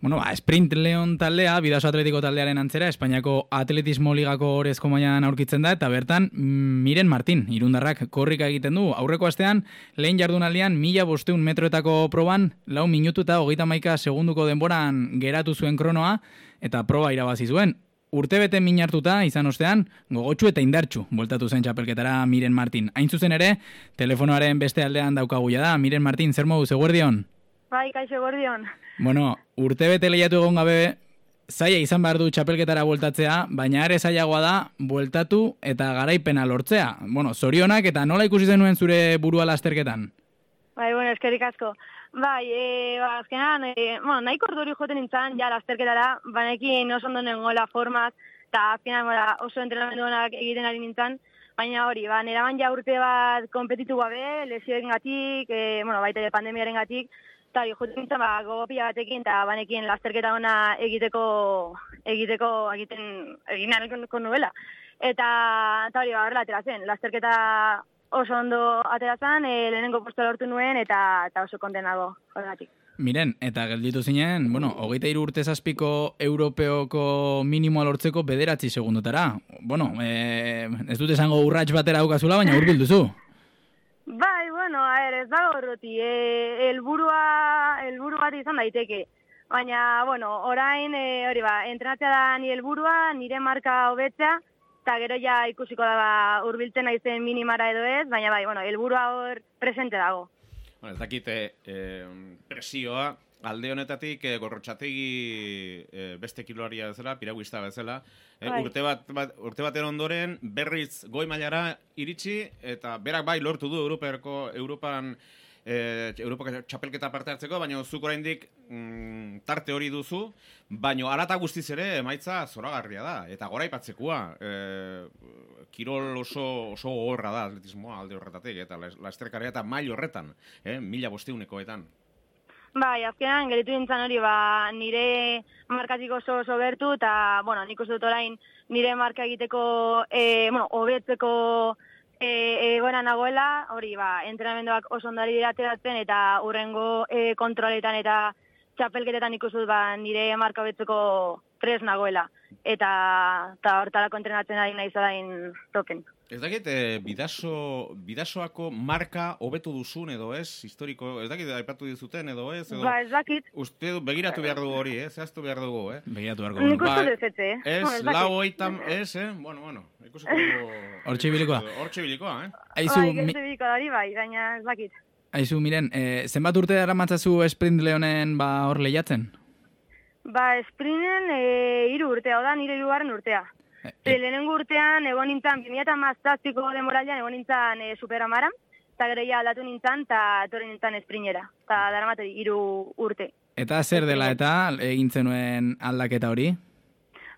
Bueno, ba, Sprint Leon taldea, Bidaso Atletiko taldearen antzera, Espainiako Atletismo Ligako orezko mailan aurkitzen da, eta bertan, mm, Miren Martin, irundarrak korrika egiten du. Aurreko astean, lehen jardunaldian, mila bosteun metroetako proban, lau minutu eta hogeita maika segunduko denboran geratu zuen kronoa, eta proba irabazi zuen. Urte bete minartuta, izan ostean, gogotsu eta indartxu, voltatu zen txapelketara Miren Martin. Hain zuzen ere, telefonoaren beste aldean daukaguia da. Miren Martin, zer modu, zeguerdion? Bai, kaixo gordion. Bueno, urte bete lehiatu egon gabe, zaila izan behar du txapelketara bueltatzea, baina ere zailagoa da, bueltatu eta garaipena lortzea. Bueno, zorionak eta nola ikusi zenuen zure burua lasterketan? Bai, bueno, eskerik asko. Bai, e, ba, azkenan, e, bueno, nahiko orduri joten nintzen, ja, lasterketara, banekin oso ondo nengoela formaz, eta azkenan bara, oso entrenamenduanak egiten ari nintzen, baina hori, ba, nera ja urte bat kompetitu gabe, lesioen gatik, e, bueno, baita de pandemiaren gatik, eta hori, juten nintzen, ba, gogopia batekin, eta banekin lasterketa ona egiteko, egiteko, egiten, egin ariko nuela. Eta, eta hori, ba, horrela atera zen, lasterketa oso ondo atera zen, e, lehenengo posto lortu nuen, eta, eta oso kontenago, horregatik. Miren, eta gelditu zinen, bueno, hogeita iru urte zazpiko europeoko minimoa lortzeko bederatzi segundotara. Bueno, e, ez dut esango urrats batera aukazula, baina urbilduzu. Bai, bueno, a ver, ez dago horroti, e, elburua, elburu bat izan daiteke. Baina, bueno, orain, e, hori ba, entrenatzea da ni helburua, nire marka hobetzea, eta gero ja ikusiko da ba, urbiltzen naizen minimara edo ez, baina bai, bueno, helburua hor presente dago. Bueno, ez dakite, eh, presioa, alde honetatik e, gorrotxategi e, beste kiloaria bezala, piraguista bezala, e, urte, bat, bat, urte baten ondoren berriz goi mailara iritsi, eta berak bai lortu du Europerko, Europan e, Europako txapelketa parte hartzeko, baina zuk oraindik mm, tarte hori duzu, baina arata guztiz ere emaitza zoragarria da, eta gora ipatzekoa, e, kirol oso, oso horra da atletismoa alde horretatik, eta lasterkaria eta mail horretan, e, mila bosteunekoetan. Bai, azkenan, geritu nintzen hori, ba, nire markatik oso oso bertu, eta, bueno, nik uste dut orain nire marka egiteko, e, bueno, obetzeko e, egoera nagoela, hori, ba, entrenamenduak oso ondari dirateratzen, eta urrengo e, kontroletan eta txapelketetan ikustu ba, nire marka obetzeko pres nagoela. Eta, eta hortarako entrenatzen ari nahi zadain token. Ez dakit, e, bidaso, bidasoako marka hobetu duzun edo ez, historiko, ez dakit, aipatu dizuten edo ez, edo... Ba, ez dakit. Uste du, begiratu behar dugu hori, eh? Zehaztu behar dugu, eh? Begiratu behar dugu. Nik uste ba, dut eh? Ez, lau oitam, ez, eh? Bueno, bueno, ikusiko dugu... Hortxe bilikoa. Hortxe bilikoa, eh? Aizu, bai, mi... bilikoa dari bai, baina ez dakit. Aizu, miren, eh, zenbat urte dara matzazu sprint lehonen ba, hor lehiatzen? Ba, sprinten e, iru urtea, oda nire irugarren urtea. E. Lehenengo urtean, egon nintzen, 2000 mazazpiko demoraldean, egon nintzen e, superamaran, eta gero ja aldatu nintzen, eta etorri nintzen esprinera. Eta dara materi, iru urte. Eta zer dela eta egin zenuen aldaketa hori?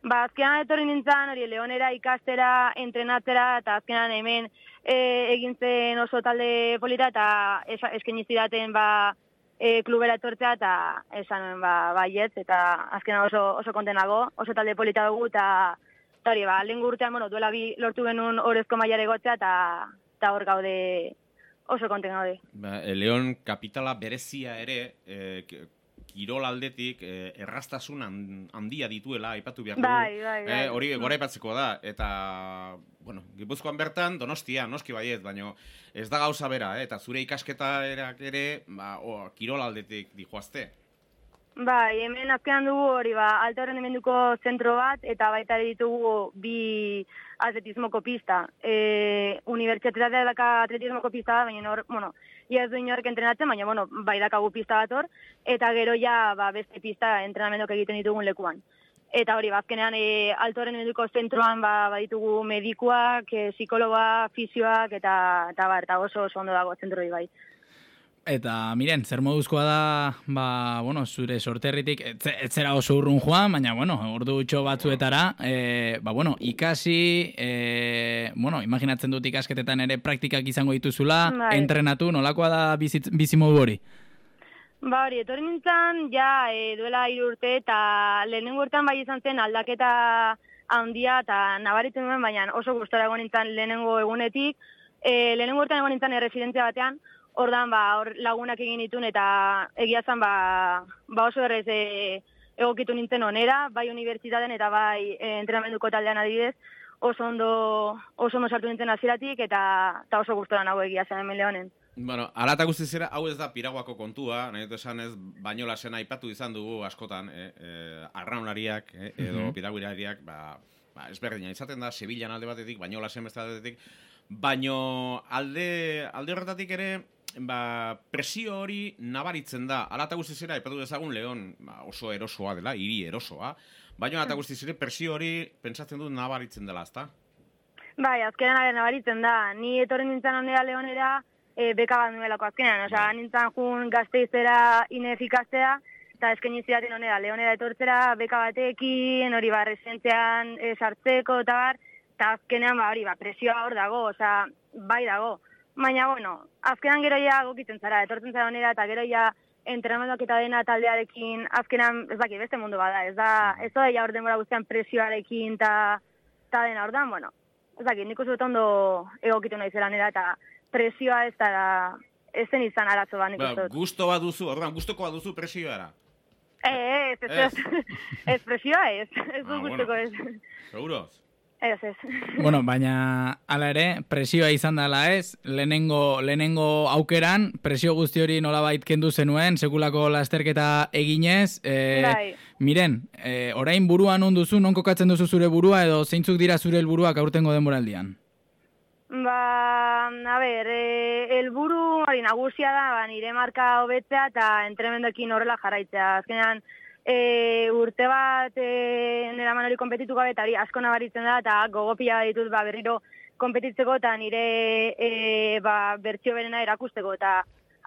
Ba, azkenan etorri nintzen, hori, leonera ikastera, entrenatzera, eta azkenan hemen e, egin zen oso talde polita, eta esken iziraten, ba, e, klubera etortzea eta esan ba, baiet, eta azkena oso, oso kontenago, oso talde polita dugu, eta hori, ba, lehen gurtean, bueno, duela bi lortu genuen orezko maiare gotzea, eta hor gaude oso konten gaude. Ba, e, Leon kapitala berezia ere, e, kirol aldetik eh, errastasun handia dituela aipatu behar dugu. Bai, bai, bai. Eh, hori gora aipatzeko da eta bueno, Gipuzkoan bertan Donostia, noski baiet, baino ez da gauza bera, eh, eta zure ikasketa ere, ba, o, kirol aldetik dijoazte. Bai, hemen azkenan dugu hori ba, alta rendimenduko zentro bat, eta baita ditugu bi atletismoko pista. E, Unibertsitatea daka atletismoko pista da, baina hor, bueno, ia ez du inork entrenatzen, baina, bueno, bai dakagu pista bat hor, eta gero ja, ba, beste pista entrenamendok egiten ditugun lekuan. Eta hori, bazkenean, ba, e, alto rendimenduko zentroan, ba, baditugu medikuak, e, psikologa, fizioak, eta, eta, bar, eta oso, oso ondo dago zentroi bai. Eta, miren, zer moduzkoa da, ba, bueno, zure sorterritik, ez zera oso urrun joan, baina, bueno, ordu utxo batzuetara, e, ba, bueno, ikasi, e, bueno, imaginatzen dut ikasketetan ere praktikak izango dituzula, bai. entrenatu, nolakoa da bizimodu hori? Ba, hori, etorri nintzen, ja, e, duela hiru urte, eta lehenengo urtean bai izan zen aldaketa handia, eta nabaritzen duen, baina oso gustora egon nintzen lehenengo egunetik, e, lehenengo urtean egon nintzen erresidentzia batean, Ordan ba hor lagunak egin ditun eta egia zan ba, ba oso errez e, egokitu nintzen onera, bai unibertsitaten eta bai e, entrenamenduko taldean adibidez, oso ondo, oso ondo sartu nintzen hasieratik eta, eta oso gustoran hau egia zen hemen lehonen. Bueno, alata guztizera, hau ez da piraguako kontua, nahi dut esan ez, baino sena aipatu izan dugu askotan, eh, eh, arraunariak, eh, edo mm -hmm. ba, ba, ezberdina izaten da, Sevillan alde batetik, baino lasen beste batetik, baino alde, alde horretatik ere, ba, presio hori nabaritzen da, alata guztizera, aipatu dezagun lehon, ba, oso erosoa dela, hiri erosoa, baino alata guztizera, presio hori pentsatzen dut nabaritzen dela, ezta? Bai, azkenan nabaritzen da, ni etorri nintzen ondea lehonera, e, beka bat nuelako azkenean. Osa, bai. nintzen jun gazteizera inefikaztea, eta esken izidaten honera, leonera etortzera, beka batekin, hori ba, resentzean e, sartzeko, eta bar, eta azkenean, ba, hori, ba, presioa hor dago, osa, bai dago. Baina, bueno, azkenan gero ja gokitzen zara, etortzen zara honera, eta gero ja entrenamenduak eta dena taldearekin, azkenan, ez daki, beste mundu bada, ez da, ez da, ja hor denbora guztian presioarekin, eta ta dena hor bueno, ez daki, nik uste ondo egokitu nahi zela nera, eta presioa ez da ez zen izan arazo ba, nik ba, Gusto bat duzu, orduan, gustoko bat duzu presioa Ez, ez, ez, ez, presioa ez, ez ah, gustoko ez. Seguro? Ez, ez. Bueno, baina ala ere, presioa izan dela ez, lehenengo, lehenengo aukeran, presio guzti hori nolabait kendu zenuen, sekulako lasterketa eginez, e, bai. miren, e, orain buruan onduzu, non kokatzen duzu zure burua, edo zeintzuk dira zure helburuak aurtengo denboraldian? Ba, a ber, e, elburu hori nagusia da, ba, nire marka hobetzea eta entremendokin horrela jarraitzea. Azkenean, e, urte bat e, nera manori kompetitu gabe eta hori asko nabaritzen da eta gogopia ditut ba, berriro kompetitzeko eta nire e, ba, bertxio berena erakusteko. Eta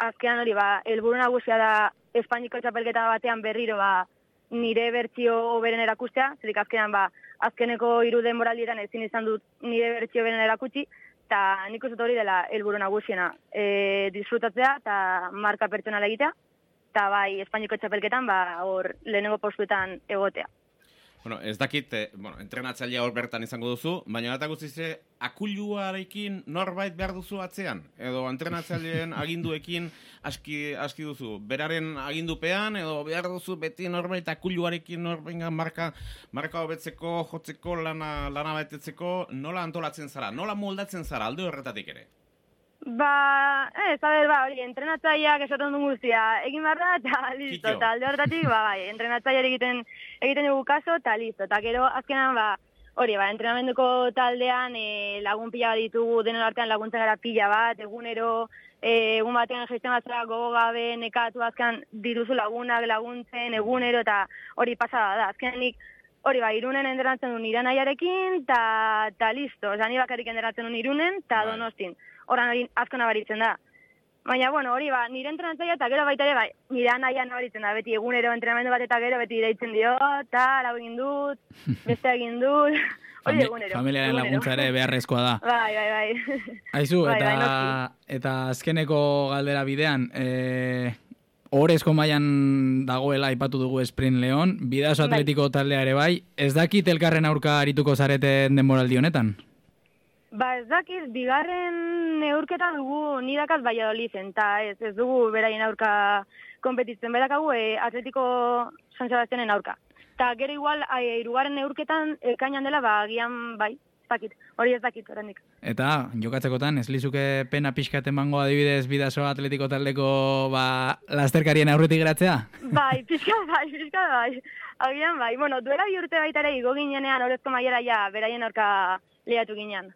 azkenean hori, ba, elburu nagusia da Espainiko txapelketa batean berriro ba, nire bertxio beren erakustea, zerik azkenean ba, azkeneko iru denboraldietan ezin izan dut nire bertxio beren erakutsi, eta nik uste hori dela helburu nagusiena e, disfrutatzea eta marka pertsonala egitea, eta bai Espainiko txapelketan ba, hor lehenengo postuetan egotea. Bueno, ez dakit, eh, bueno, entrenatzailea hor bertan izango duzu, baina eta guztize, akuluarekin norbait behar duzu atzean? Edo entrenatzaileen aginduekin aski, aski duzu? Beraren agindupean, edo behar duzu beti norbait akuluarekin norbait marka, marka hobetzeko, jotzeko, lana, lana betetzeko, nola antolatzen zara? Nola moldatzen zara alde horretatik ere? Ba, ez, a ber, ba, hori, entrenatzaileak esaten duen guztia, egin behar da, eta listo, eta alde horretatik, ba, bai, entrenatzaileak egiten, egiten dugu kaso, eta listo, eta gero, azkenan, ba, hori, ba, entrenamenduko taldean e, lagun pila bat ditugu, denen artean laguntzen gara pila bat, egunero, e, egun batean gesten batzera gogo gabe, nekatu azkan diruzu lagunak laguntzen, egunero, eta hori pasada da, azkenik, hori, ba, irunen entrenatzen duen iran aiarekin, eta listo, oza, ni bakarrik entrenatzen duen irunen, eta bai. donostin. oran hori asko nabaritzen da. Baina, bueno, hori ba, nire entrenatzaia eta gero baita ere, bai, nire anaia nabaritzen da, beti egunero entrenamendu bat eta gero beti deitzen dio, eta lau egin dut, beste egin dut, hori egunero. Familiaren laguntza ere beharrezkoa da. Bai, bai, bai. Aizu, bai, eta, bai, eta azkeneko galdera bidean, e, Horezko mailan dagoela aipatu dugu Sprint Leon, bidazo bai. atletiko taldea ere bai, ez dakit elkarren aurka arituko zareten denboraldi honetan? Ba ez dakit, bigarren neurketa dugu nidakat Valladolid eta ez, ez dugu beraien aurka kompetitzen. Berakagu e, atletiko San Sebastianen aurka. Eta gero igual, e, irugarren neurketan e, kainan dela, ba, gian bai, dakit, hori ez dakit, horrendik. Eta, jokatzekotan, ez lizuke pena pixkat emango adibidez bidazo atletiko taldeko ba, lasterkarien aurretik geratzea? Bai, pixka bai, pixka bai. Agian bai, bueno, duela bi urte baita ere, igo ginenean horrezko maiera ja, beraien aurka lehiatu ginean.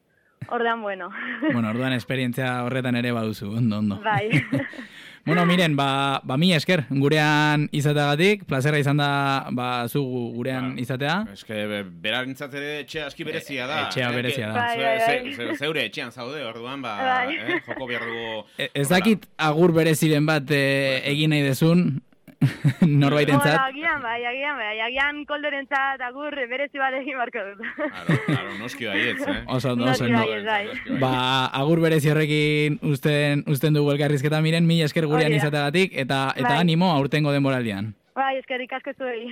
Ordan bueno. Bueno, orduan esperientzia horretan ere baduzu, ondo, ondo. Bai. bueno, miren, ba, ba mi esker, gurean izateagatik, plazera izan da, ba, zu gurean ba, izatea. Eske, beran ere etxe aski berezia da. E, etxea berezia da. Bai, bai, bai. Zeure etxean zaude, orduan, ba, bai. eh, joko behar dugu. E, ez dakit agur bereziren bat eh, egin nahi dezun, Norbait entzat? Agian, bai, agian, bai, agian koldoren entzat, agur, berezi bat egin barko dut. Claro, claro, noski baietz, eh? Oso, no, oso, no. Bai. Ba, agur berezi horrekin usten, usten dugu elkarrizketa miren, mi esker gurean izategatik, eta, eta bai. animo aurtengo denboraldian. Bai, eskerrik asko zuei.